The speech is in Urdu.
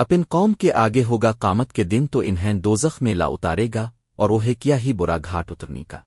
اپن قوم کے آگے ہوگا قامت کے دن تو انہیں دوزخ میں لا اتارے گا اور وہ کیا ہی برا گھاٹ اترنی کا۔